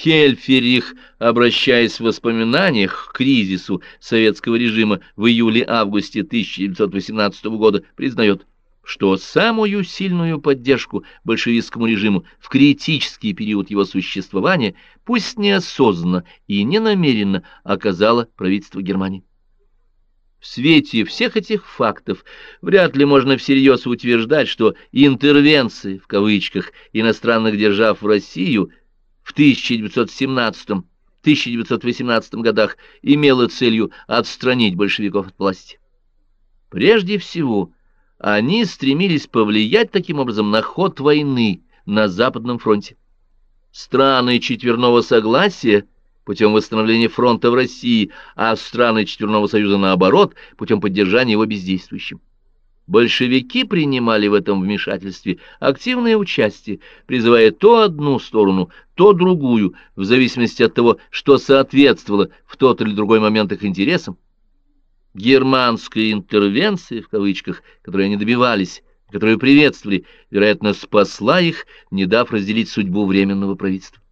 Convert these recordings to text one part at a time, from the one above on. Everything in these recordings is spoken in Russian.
Хельферих, обращаясь в воспоминаниях к кризису советского режима в июле-августе 1918 года, признает, что самую сильную поддержку большевистскому режиму в критический период его существования, пусть неосознанно и ненамеренно, оказало правительство Германии. В свете всех этих фактов вряд ли можно всерьез утверждать, что интервенции, в кавычках, иностранных держав в Россию в 1917-1918 годах имела целью отстранить большевиков от власти. Прежде всего, они стремились повлиять таким образом на ход войны на Западном фронте. Страны четверного согласия – путем восстановления фронта в России, а страны Четверного Союза, наоборот, путем поддержания его бездействующим. Большевики принимали в этом вмешательстве активное участие, призывая то одну сторону, то другую, в зависимости от того, что соответствовало в тот или другой момент их интересам. Германская интервенция, в кавычках, которой они добивались, которую приветствовали, вероятно, спасла их, не дав разделить судьбу Временного правительства.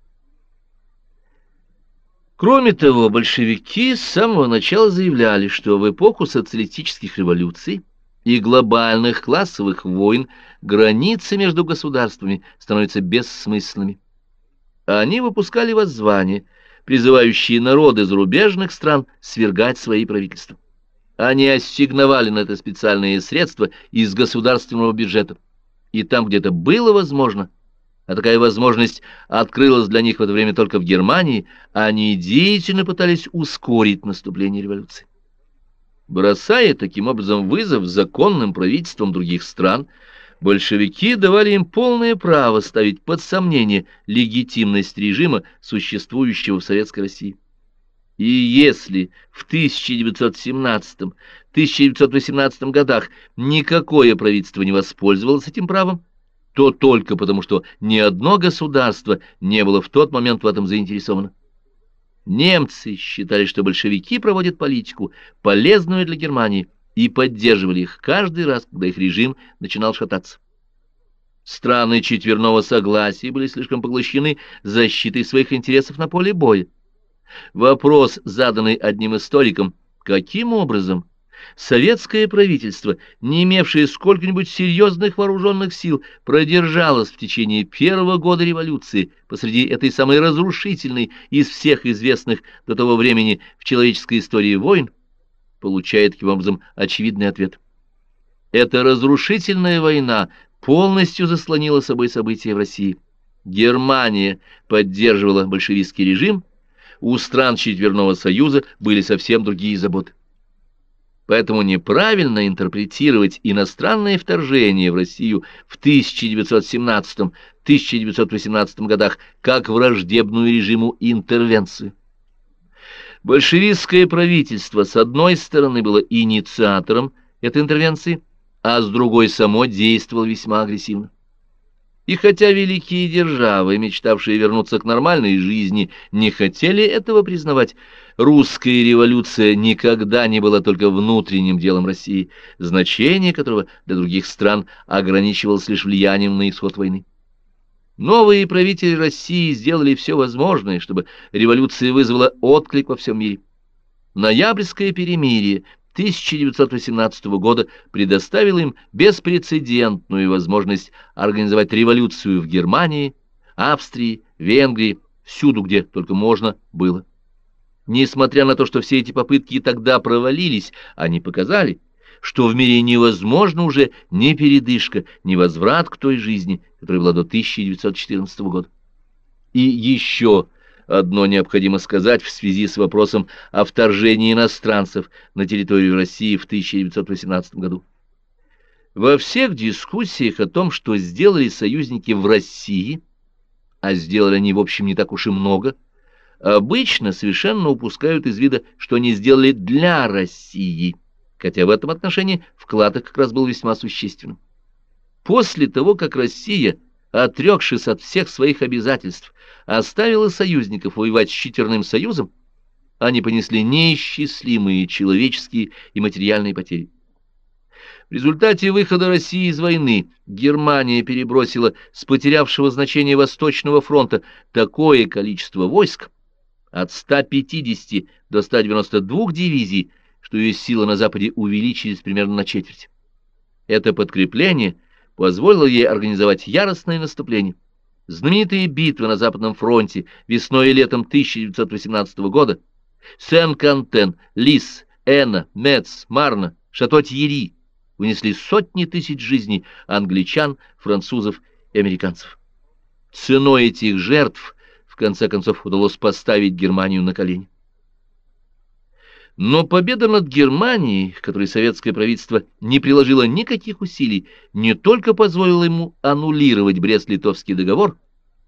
Кроме того, большевики с самого начала заявляли, что в эпоху социалистических революций и глобальных классовых войн границы между государствами становятся бессмысленными. Они выпускали воззвания, призывающие народы зарубежных стран свергать свои правительства. Они ассигновали на это специальные средства из государственного бюджета. И там, где это было возможно, а такая возможность открылась для них в это время только в Германии, они деятельно пытались ускорить наступление революции. Бросая таким образом вызов законным правительствам других стран, большевики давали им полное право ставить под сомнение легитимность режима, существующего в Советской России. И если в 1917-1918 годах никакое правительство не воспользовалось этим правом, то только потому, что ни одно государство не было в тот момент в этом заинтересовано. Немцы считали, что большевики проводят политику, полезную для Германии, и поддерживали их каждый раз, когда их режим начинал шататься. Страны четверного согласия были слишком поглощены защитой своих интересов на поле боя. Вопрос, заданный одним историком, каким образом Советское правительство, не имевшее сколько-нибудь серьезных вооруженных сил, продержалось в течение первого года революции посреди этой самой разрушительной из всех известных до того времени в человеческой истории войн, получает таким образом очевидный ответ. Эта разрушительная война полностью заслонила собой события в России. Германия поддерживала большевистский режим, у стран Четверного Союза были совсем другие заботы. Поэтому неправильно интерпретировать иностранное вторжение в Россию в 1917-1918 годах как враждебную режиму интервенцию. Большевистское правительство с одной стороны было инициатором этой интервенции, а с другой само действовало весьма агрессивно. И хотя великие державы, мечтавшие вернуться к нормальной жизни, не хотели этого признавать, русская революция никогда не была только внутренним делом России, значение которого для других стран ограничивалось лишь влиянием на исход войны. Новые правители России сделали все возможное, чтобы революция вызвала отклик во всем мире. Ноябрьское перемирие 1918 года предоставил им беспрецедентную возможность организовать революцию в Германии, Австрии, Венгрии, всюду, где только можно было. Несмотря на то, что все эти попытки тогда провалились, они показали, что в мире невозможно уже ни передышка, ни возврат к той жизни, которая была до 1914 года. И еще одно необходимо сказать в связи с вопросом о вторжении иностранцев на территорию России в 1918 году. Во всех дискуссиях о том, что сделали союзники в России, а сделали они, в общем, не так уж и много, обычно совершенно упускают из вида, что они сделали для России, хотя в этом отношении вклад их как раз был весьма существенным. После того, как Россия, отрекшись от всех своих обязательств, оставила союзников воевать с Четверным Союзом, они понесли неисчислимые человеческие и материальные потери. В результате выхода России из войны Германия перебросила с потерявшего значение Восточного фронта такое количество войск, от 150 до 192 дивизий, что ее силы на Западе увеличились примерно на четверть. Это подкрепление позволило ей организовать яростное наступление. Знаменитые битвы на Западном фронте весной и летом 1918 года Сен-Кантен, Лис, Эна, Мец, Марна, Шато-Тьери унесли сотни тысяч жизней англичан, французов и американцев. Ценой этих жертв в конце концов удалось поставить Германию на колени. Но победа над Германией, которой советское правительство не приложило никаких усилий, не только позволила ему аннулировать Брест-Литовский договор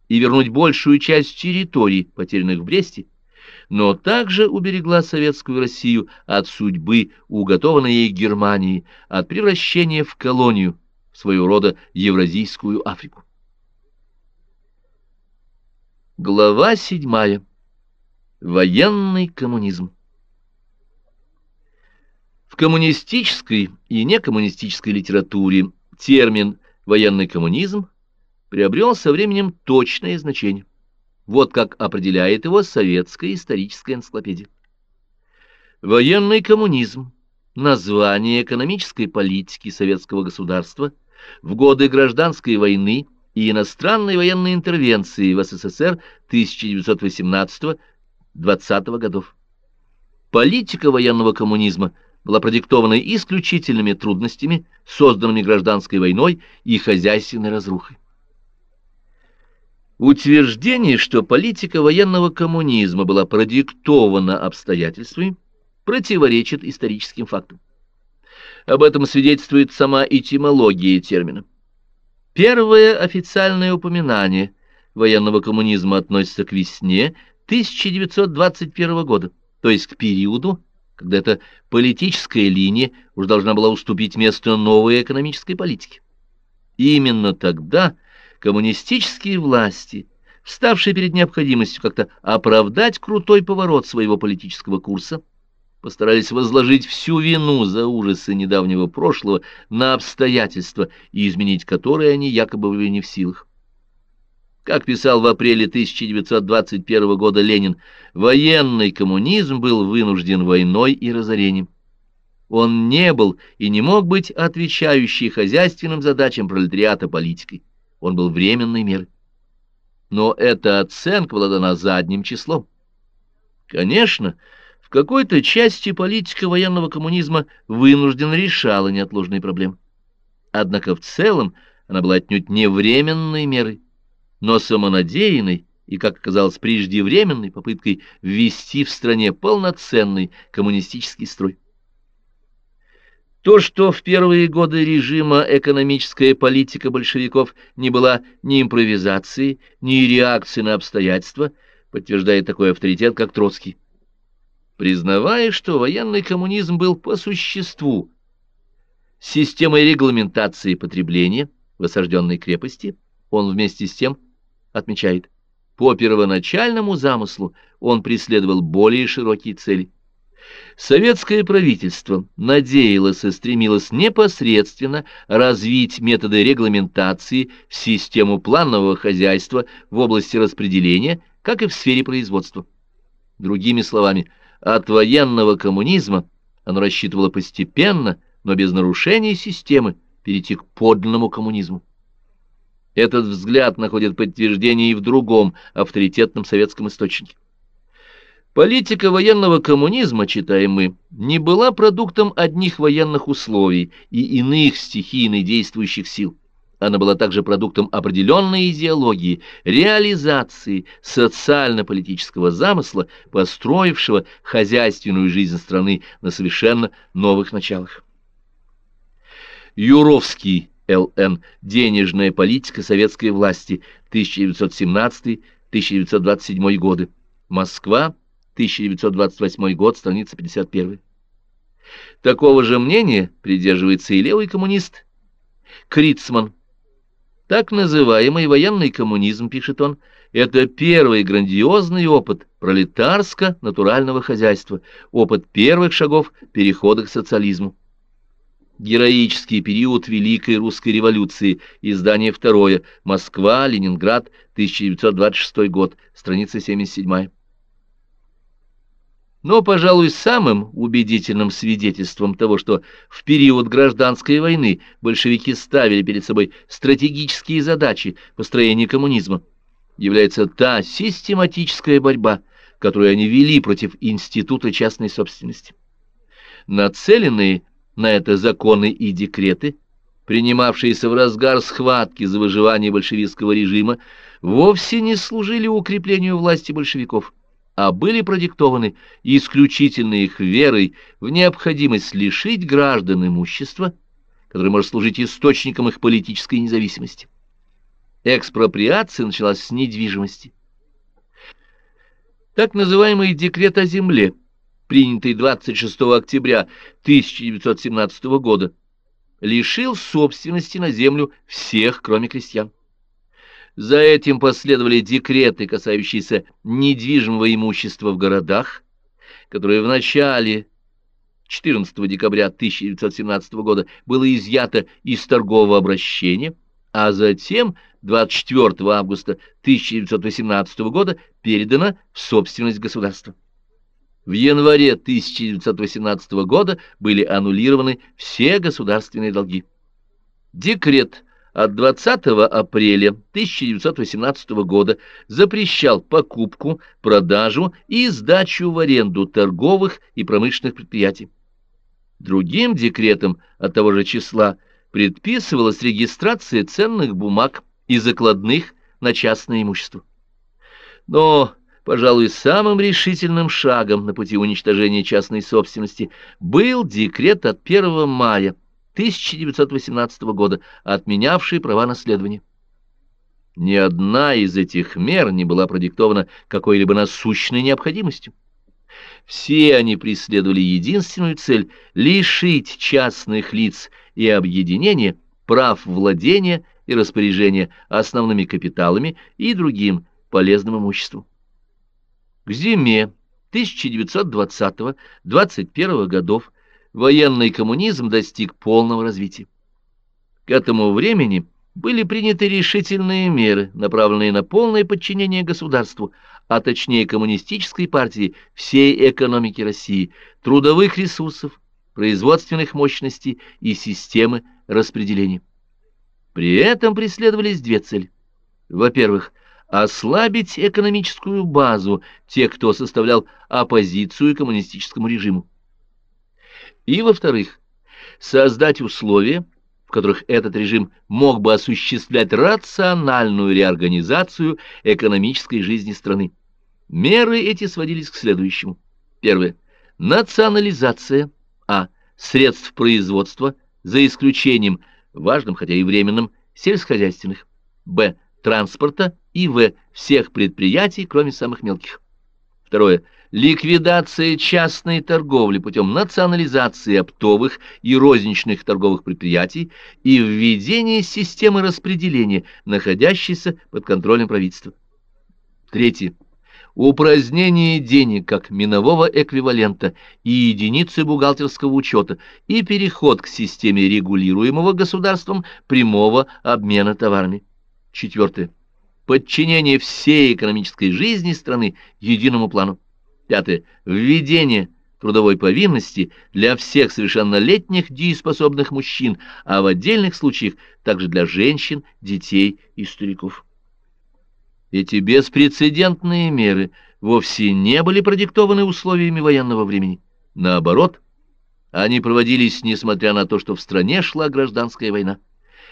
и вернуть большую часть территорий, потерянных в Бресте, но также уберегла советскую Россию от судьбы, уготованной ей Германии, от превращения в колонию, в своего рода Евразийскую Африку. Глава седьмая. Военный коммунизм. Коммунистической и некоммунистической литературе термин «военный коммунизм» приобрел со временем точное значение. Вот как определяет его советская историческая энциклопедия. Военный коммунизм – название экономической политики советского государства в годы гражданской войны и иностранной военной интервенции в СССР 1918-20 годов. Политика военного коммунизма была продиктована исключительными трудностями, созданными гражданской войной и хозяйственной разрухой. Утверждение, что политика военного коммунизма была продиктована обстоятельствами, противоречит историческим фактам. Об этом свидетельствует сама этимология термина. Первое официальное упоминание военного коммунизма относится к весне 1921 года, то есть к периоду, когда эта политическая линия уже должна была уступить место новой экономической политике. именно тогда – коммунистические власти, вставшие перед необходимостью как-то оправдать крутой поворот своего политического курса, постарались возложить всю вину за ужасы недавнего прошлого на обстоятельства, и изменить которые они якобы были не в силах. Как писал в апреле 1921 года Ленин, военный коммунизм был вынужден войной и разорением. Он не был и не мог быть отвечающий хозяйственным задачам пролетариата политикой он был временной мерой. Но эта оценка была дана задним числом. Конечно, в какой-то части политика военного коммунизма вынужденно решала неотложные проблемы. Однако в целом она была отнюдь не временной мерой, но самонадеянной и, как оказалось, преждевременной попыткой ввести в стране полноценный коммунистический строй. То, что в первые годы режима экономическая политика большевиков не была ни импровизацией, ни реакцией на обстоятельства, подтверждает такой авторитет, как Троцкий. Признавая, что военный коммунизм был по существу системой регламентации потребления в осажденной крепости, он вместе с тем отмечает, по первоначальному замыслу он преследовал более широкие цели – Советское правительство надеялось и стремилось непосредственно развить методы регламентации в систему планового хозяйства в области распределения, как и в сфере производства. Другими словами, от военного коммунизма оно рассчитывало постепенно, но без нарушения системы, перейти к подлинному коммунизму. Этот взгляд находит подтверждение и в другом авторитетном советском источнике. Политика военного коммунизма, читаем мы, не была продуктом одних военных условий и иных стихийно действующих сил. Она была также продуктом определенной идеологии, реализации социально-политического замысла, построившего хозяйственную жизнь страны на совершенно новых началах. Юровский, Л.Н. Денежная политика советской власти, 1917-1927 годы. Москва, 1928 год, страница 51. Такого же мнения придерживается и левый коммунист Крицман. Так называемый военный коммунизм, пишет он, это первый грандиозный опыт пролетарско-натурального хозяйства, опыт первых шагов перехода к социализму. Героический период Великой Русской революции. Издание второе. Москва, Ленинград, 1926 год. Страница 77. Но, пожалуй, самым убедительным свидетельством того, что в период гражданской войны большевики ставили перед собой стратегические задачи построения коммунизма, является та систематическая борьба, которую они вели против института частной собственности. Нацеленные на это законы и декреты, принимавшиеся в разгар схватки за выживание большевистского режима, вовсе не служили укреплению власти большевиков, а были продиктованы исключительно их верой в необходимость лишить граждан имущества, которое может служить источником их политической независимости. Экспроприация началась с недвижимости. Так называемый декрет о земле – принятый 26 октября 1917 года, лишил собственности на землю всех, кроме крестьян. За этим последовали декреты, касающиеся недвижимого имущества в городах, которые в начале 14 декабря 1917 года было изъято из торгового обращения, а затем 24 августа 1918 года передано в собственность государства. В январе 1918 года были аннулированы все государственные долги. Декрет от 20 апреля 1918 года запрещал покупку, продажу и сдачу в аренду торговых и промышленных предприятий. Другим декретом от того же числа предписывалась регистрация ценных бумаг и закладных на частное имущество. Но Пожалуй, самым решительным шагом на пути уничтожения частной собственности был декрет от 1 мая 1918 года, отменявший права наследования. Ни одна из этих мер не была продиктована какой-либо насущной необходимостью. Все они преследовали единственную цель — лишить частных лиц и объединения прав владения и распоряжения основными капиталами и другим полезным имуществом. К зиме 1920-21 годов военный коммунизм достиг полного развития. К этому времени были приняты решительные меры, направленные на полное подчинение государству, а точнее коммунистической партии всей экономики России, трудовых ресурсов, производственных мощностей и системы распределения. При этом преследовались две цели. Во-первых, ослабить экономическую базу тех, кто составлял оппозицию коммунистическому режиму. И, во-вторых, создать условия, в которых этот режим мог бы осуществлять рациональную реорганизацию экономической жизни страны. Меры эти сводились к следующему. Первое. Национализация а. средств производства, за исключением, важным, хотя и временным, сельскохозяйственных. б транспорта и в. всех предприятий, кроме самых мелких. Второе. Ликвидация частной торговли путем национализации оптовых и розничных торговых предприятий и введение системы распределения, находящейся под контролем правительства. Третье. Упразднение денег как минового эквивалента и единицы бухгалтерского учета и переход к системе регулируемого государством прямого обмена товарами. Четвертое. Подчинение всей экономической жизни страны единому плану. Пятое. Введение трудовой повинности для всех совершеннолетних дееспособных мужчин, а в отдельных случаях также для женщин, детей и стариков. Эти беспрецедентные меры вовсе не были продиктованы условиями военного времени. Наоборот, они проводились, несмотря на то, что в стране шла гражданская война.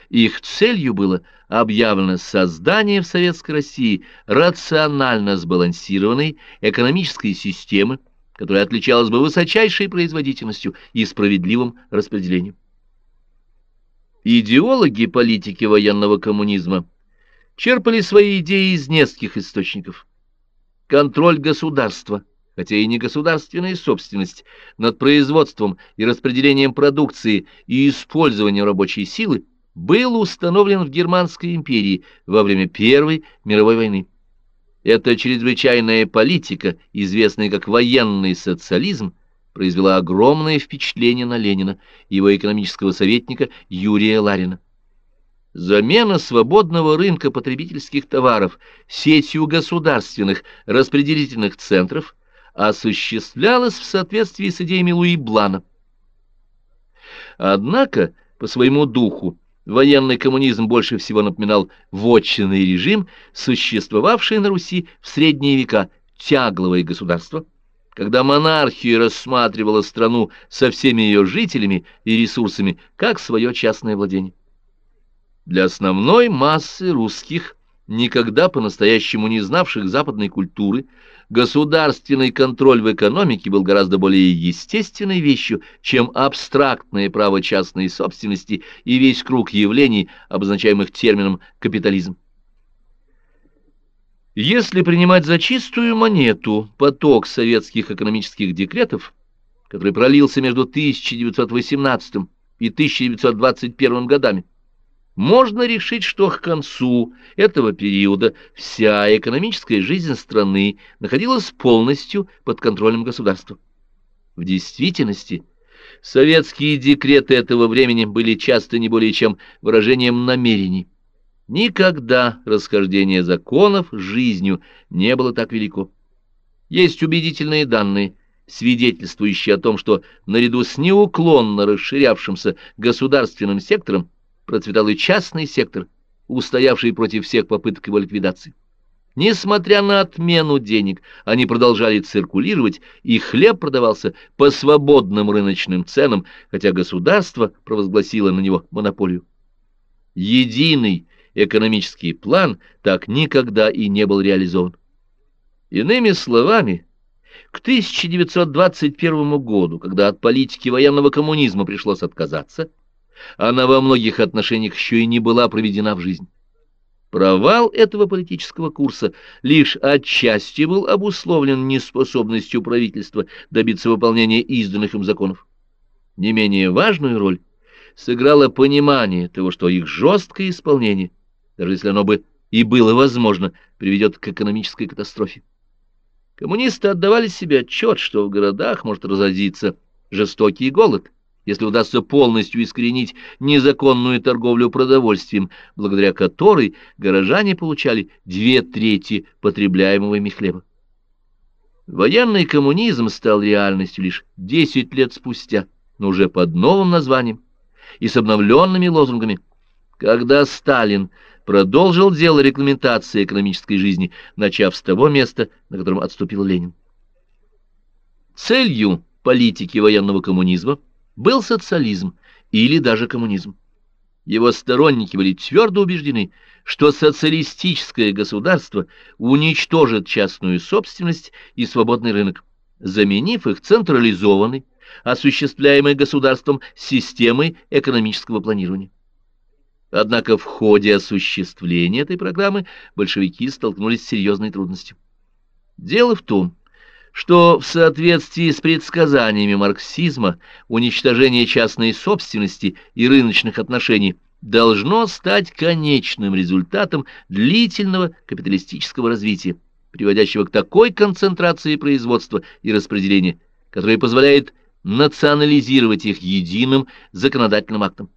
Их целью было объявлено создание в Советской России рационально сбалансированной экономической системы, которая отличалась бы высочайшей производительностью и справедливым распределением. Идеологи политики военного коммунизма черпали свои идеи из нескольких источников. Контроль государства, хотя и не государственная собственность, над производством и распределением продукции и использованием рабочей силы – был установлен в Германской империи во время Первой мировой войны. Эта чрезвычайная политика, известная как военный социализм, произвела огромное впечатление на Ленина и его экономического советника Юрия Ларина. Замена свободного рынка потребительских товаров сетью государственных распределительных центров осуществлялась в соответствии с идеями Луи Блана. Однако, по своему духу, военный коммунизм больше всего напоминал вотчинный режим, существовавший на Руси в средние века, тягловое государство, когда монархия рассматривала страну со всеми ее жителями и ресурсами как свое частное владение. Для основной массы русских, никогда по-настоящему не знавших западной культуры, государственный контроль в экономике был гораздо более естественной вещью, чем абстрактное право частной собственности и весь круг явлений, обозначаемых термином «капитализм». Если принимать за чистую монету поток советских экономических декретов, который пролился между 1918 и 1921 годами, можно решить, что к концу этого периода вся экономическая жизнь страны находилась полностью под контролем государства. В действительности, советские декреты этого времени были часто не более чем выражением намерений. Никогда расхождение законов с жизнью не было так велико. Есть убедительные данные, свидетельствующие о том, что наряду с неуклонно расширявшимся государственным сектором процветал и частный сектор, устоявший против всех попыток его ликвидации. Несмотря на отмену денег, они продолжали циркулировать, и хлеб продавался по свободным рыночным ценам, хотя государство провозгласило на него монополию. Единый экономический план так никогда и не был реализован. Иными словами, к 1921 году, когда от политики военного коммунизма пришлось отказаться, она во многих отношениях еще и не была проведена в жизнь. Провал этого политического курса лишь отчасти был обусловлен неспособностью правительства добиться выполнения изданных им законов. Не менее важную роль сыграло понимание того, что их жесткое исполнение, даже если оно бы и было возможно, приведет к экономической катастрофе. Коммунисты отдавали себе отчет, что в городах может разразиться жестокий голод, если удастся полностью искоренить незаконную торговлю продовольствием, благодаря которой горожане получали две трети потребляемого ими хлеба. Военный коммунизм стал реальностью лишь 10 лет спустя, но уже под новым названием и с обновленными лозунгами. Когда Сталин продолжил дело регламентации экономической жизни, начав с того места, на котором отступил Ленин. Целью политики военного коммунизма – был социализм или даже коммунизм. Его сторонники были твердо убеждены, что социалистическое государство уничтожит частную собственность и свободный рынок, заменив их централизованной, осуществляемой государством системой экономического планирования. Однако в ходе осуществления этой программы большевики столкнулись с серьезной трудностью. Дело в том, что в соответствии с предсказаниями марксизма уничтожение частной собственности и рыночных отношений должно стать конечным результатом длительного капиталистического развития, приводящего к такой концентрации производства и распределения, которая позволяет национализировать их единым законодательным актом.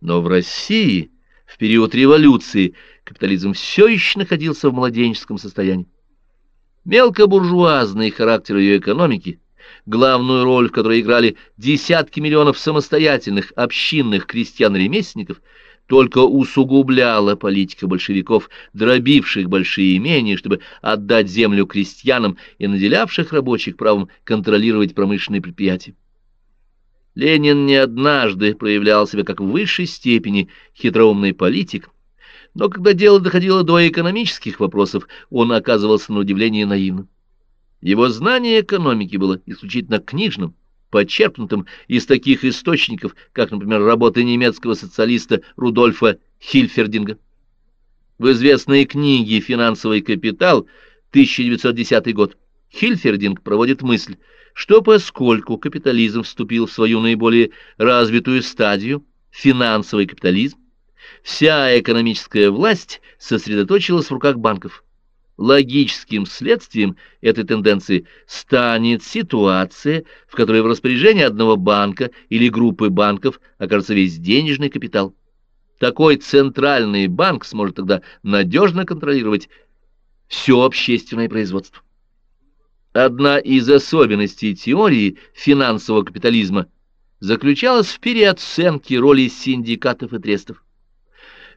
Но в России в период революции капитализм все еще находился в младенческом состоянии. Мелкобуржуазный характер ее экономики, главную роль в которой играли десятки миллионов самостоятельных общинных крестьян-ремесленников, только усугубляла политика большевиков, дробивших большие имения, чтобы отдать землю крестьянам и наделявших рабочих правом контролировать промышленные предприятия. Ленин не однажды проявлял себя как в высшей степени хитроумный политик, но когда дело доходило до экономических вопросов, он оказывался на удивление наивным. Его знание экономики было исключительно книжным, подчеркнутым из таких источников, как, например, работы немецкого социалиста Рудольфа Хильфердинга. В известной книге «Финансовый капитал» 1910 год Хильфердинг проводит мысль, что поскольку капитализм вступил в свою наиболее развитую стадию, финансовый капитализм, Вся экономическая власть сосредоточилась в руках банков. Логическим следствием этой тенденции станет ситуация, в которой в распоряжении одного банка или группы банков окажется весь денежный капитал. Такой центральный банк сможет тогда надежно контролировать все общественное производство. Одна из особенностей теории финансового капитализма заключалась в переоценке роли синдикатов и трестов.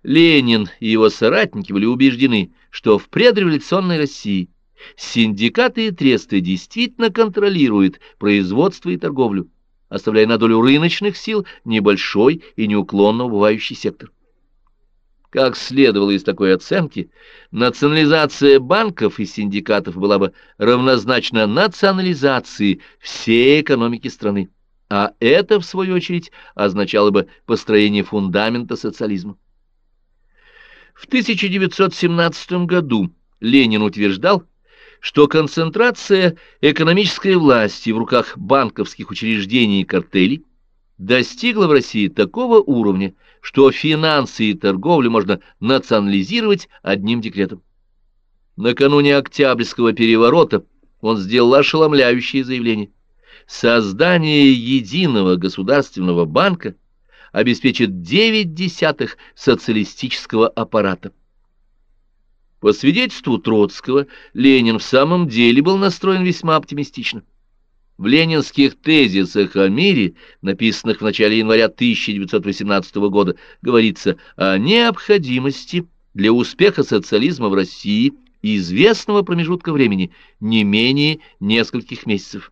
Ленин и его соратники были убеждены, что в предреволюционной России синдикаты и тресты действительно контролируют производство и торговлю, оставляя на долю рыночных сил небольшой и неуклонно убывающий сектор. Как следовало из такой оценки, национализация банков и синдикатов была бы равнозначна национализации всей экономики страны, а это, в свою очередь, означало бы построение фундамента социализма. В 1917 году Ленин утверждал, что концентрация экономической власти в руках банковских учреждений и картелей достигла в России такого уровня, что финансы и торговлю можно национализировать одним декретом. Накануне Октябрьского переворота он сделал ошеломляющее заявление. Создание единого государственного банка обеспечит 9 десятых социалистического аппарата. По свидетельству Троцкого, Ленин в самом деле был настроен весьма оптимистично. В ленинских тезисах о мире, написанных в начале января 1918 года, говорится о необходимости для успеха социализма в России известного промежутка времени, не менее нескольких месяцев.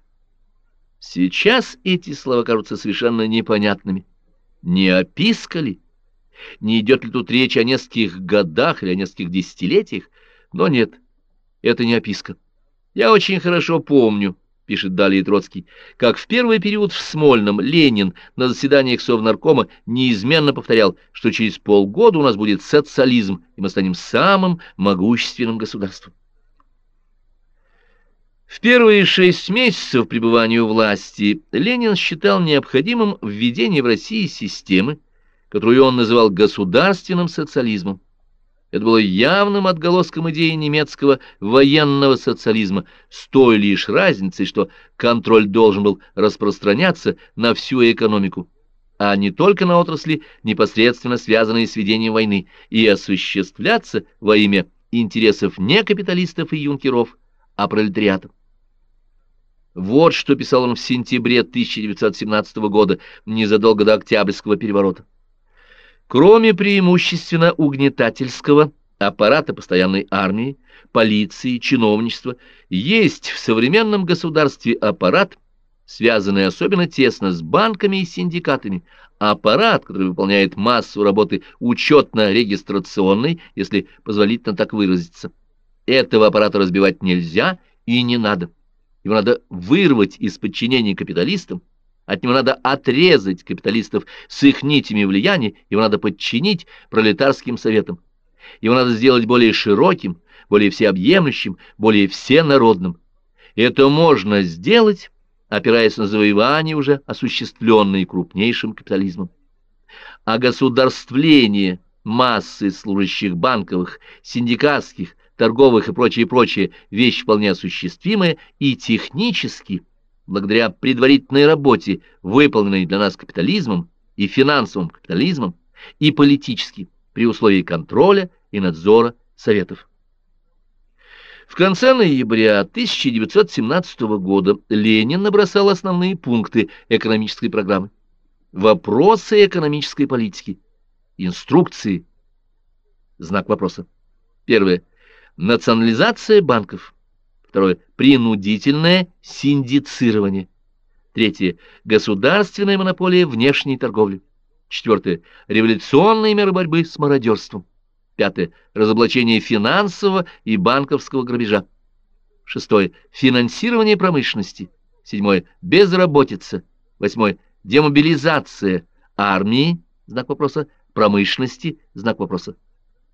Сейчас эти слова кажутся совершенно непонятными. Не опискали? Не идет ли тут речь о нескольких годах или о нескольких десятилетиях? Но нет, это не описка. Я очень хорошо помню, пишет далее Троцкий, как в первый период в Смольном Ленин на заседаниях Совнаркома неизменно повторял, что через полгода у нас будет социализм, и мы станем самым могущественным государством. В первые шесть месяцев пребывания у власти Ленин считал необходимым введение в России системы, которую он называл государственным социализмом. Это было явным отголоском идеи немецкого военного социализма, с той лишь разницей, что контроль должен был распространяться на всю экономику, а не только на отрасли, непосредственно связанные с ведением войны, и осуществляться во имя интересов не капиталистов и юнкеров, а пролетариатов. Вот что писал он в сентябре 1917 года, незадолго до Октябрьского переворота. Кроме преимущественно угнетательского аппарата постоянной армии, полиции, чиновничества, есть в современном государстве аппарат, связанный особенно тесно с банками и синдикатами, аппарат, который выполняет массу работы учетно-регистрационной, если позволительно так выразиться. Этого аппарата разбивать нельзя и не надо. Его надо вырвать из подчинения капиталистам, от него надо отрезать капиталистов с их нитями влияния, его надо подчинить пролетарским советам. Его надо сделать более широким, более всеобъемлющим, более всенародным. Это можно сделать, опираясь на завоевания, уже осуществленные крупнейшим капитализмом. А государствление массы служащих банковых, синдикатских, торговых и прочее, прочее, вещь вполне осуществимая и технически, благодаря предварительной работе, выполненной для нас капитализмом и финансовым капитализмом, и политически, при условии контроля и надзора Советов. В конце ноября 1917 года Ленин набросал основные пункты экономической программы. Вопросы экономической политики. Инструкции. Знак вопроса. Первое. Национализация банков. Второе. Принудительное синдицирование. Третье. Государственная монополия внешней торговли. Четвертое. Революционные меры борьбы с мародерством. Пятое. Разоблачение финансового и банковского грабежа. Шестое. Финансирование промышленности. Седьмое. Безработица. Восьмое. Демобилизация армии. Знак вопроса. Промышленности. Знак вопроса.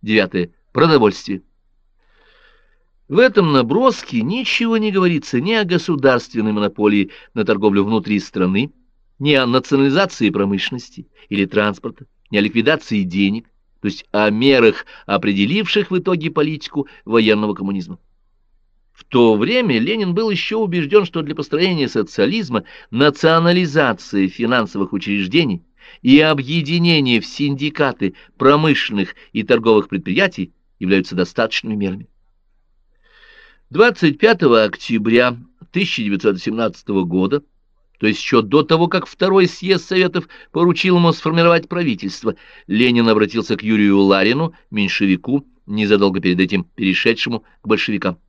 Девятое. Продовольствие. В этом наброске ничего не говорится ни о государственной монополии на торговлю внутри страны, ни о национализации промышленности или транспорта, ни о ликвидации денег, то есть о мерах, определивших в итоге политику военного коммунизма. В то время Ленин был еще убежден, что для построения социализма национализация финансовых учреждений и объединение в синдикаты промышленных и торговых предприятий являются достаточными мерами. 25 октября 1917 года, то есть еще до того, как Второй съезд Советов поручил ему сформировать правительство, Ленин обратился к Юрию Ларину, меньшевику, незадолго перед этим перешедшему к большевикам.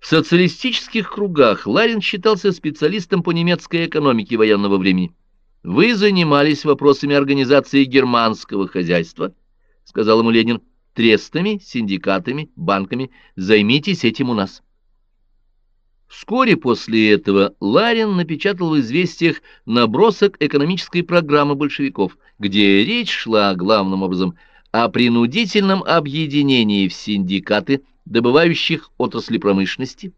В социалистических кругах Ларин считался специалистом по немецкой экономике военного времени. «Вы занимались вопросами организации германского хозяйства», — сказал ему Ленин, — «трестами, синдикатами, банками. Займитесь этим у нас». Вскоре после этого Ларин напечатал в «Известиях» набросок экономической программы большевиков, где речь шла главным образом о принудительном объединении в синдикаты добывающих отрасли промышленности,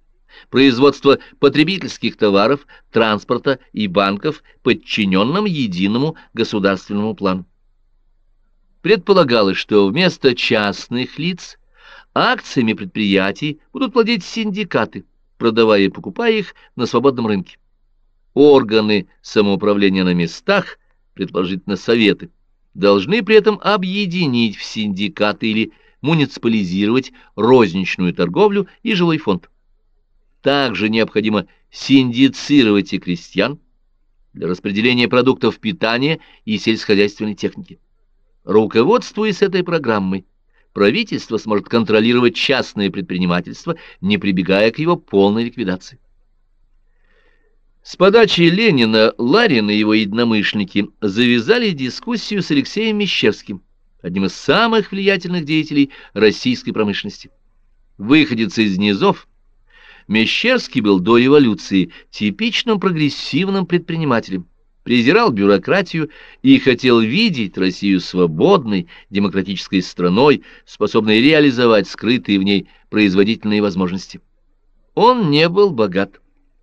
производства потребительских товаров, транспорта и банков, подчиненном единому государственному плану. Предполагалось, что вместо частных лиц акциями предприятий будут владеть синдикаты, продавая и покупая их на свободном рынке. Органы самоуправления на местах, предположительно советы, должны при этом объединить в синдикаты или муниципализировать розничную торговлю и жилой фонд. Также необходимо синдицировать и крестьян для распределения продуктов питания и сельскохозяйственной техники. Руководствуясь этой программой, правительство сможет контролировать частное предпринимательство, не прибегая к его полной ликвидации. С подачи Ленина Ларин и его единомышленники завязали дискуссию с Алексеем Мещерским, одним из самых влиятельных деятелей российской промышленности. Выходец из низов, Мещерский был до революции типичным прогрессивным предпринимателем, презирал бюрократию и хотел видеть Россию свободной, демократической страной, способной реализовать скрытые в ней производительные возможности. Он не был богат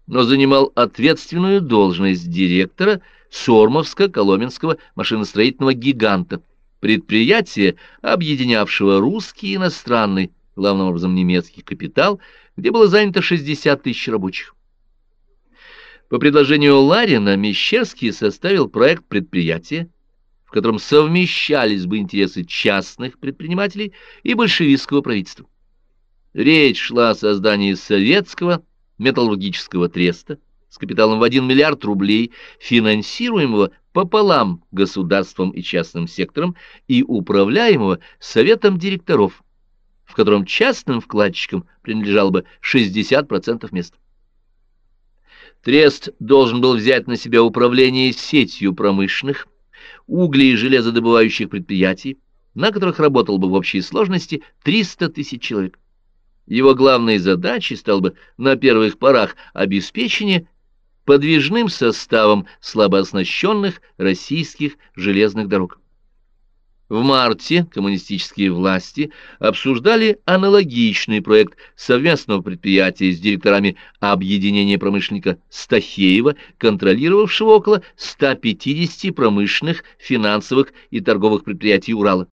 но занимал ответственную должность директора Сормовско-Коломенского машиностроительного гиганта, предприятия, объединявшего русский и иностранный, главным образом немецкий капитал, где было занято 60 тысяч рабочих. По предложению Ларина Мещерский составил проект предприятия, в котором совмещались бы интересы частных предпринимателей и большевистского правительства. Речь шла о создании советского металлургического треста с капиталом в 1 миллиард рублей, финансируемого пополам государством и частным сектором и управляемого советом директоров, в котором частным вкладчикам принадлежало бы 60% мест. Трест должен был взять на себя управление сетью промышленных, угли- и железодобывающих предприятий, на которых работал бы в общей сложности 300 тысяч человек. Его главной задачей стал бы на первых порах обеспечение подвижным составом слабооснащенных российских железных дорог. В марте коммунистические власти обсуждали аналогичный проект совместного предприятия с директорами объединения промышленника Стахеева, контролировавшего около 150 промышленных, финансовых и торговых предприятий Урала.